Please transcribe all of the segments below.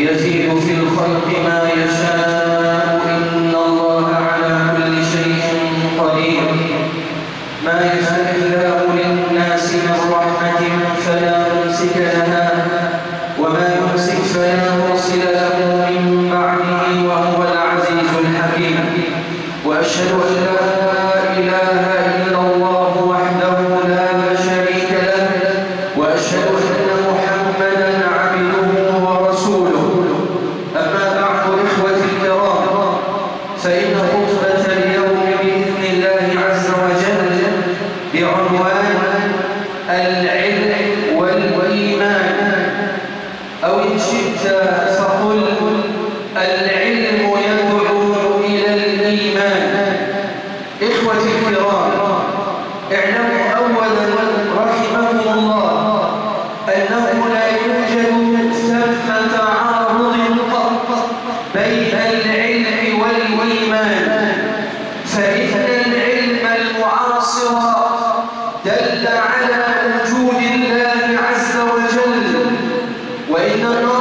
يزيد في الخلق ما يشاء no, no.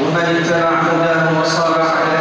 ومن اتبع هداه وصار على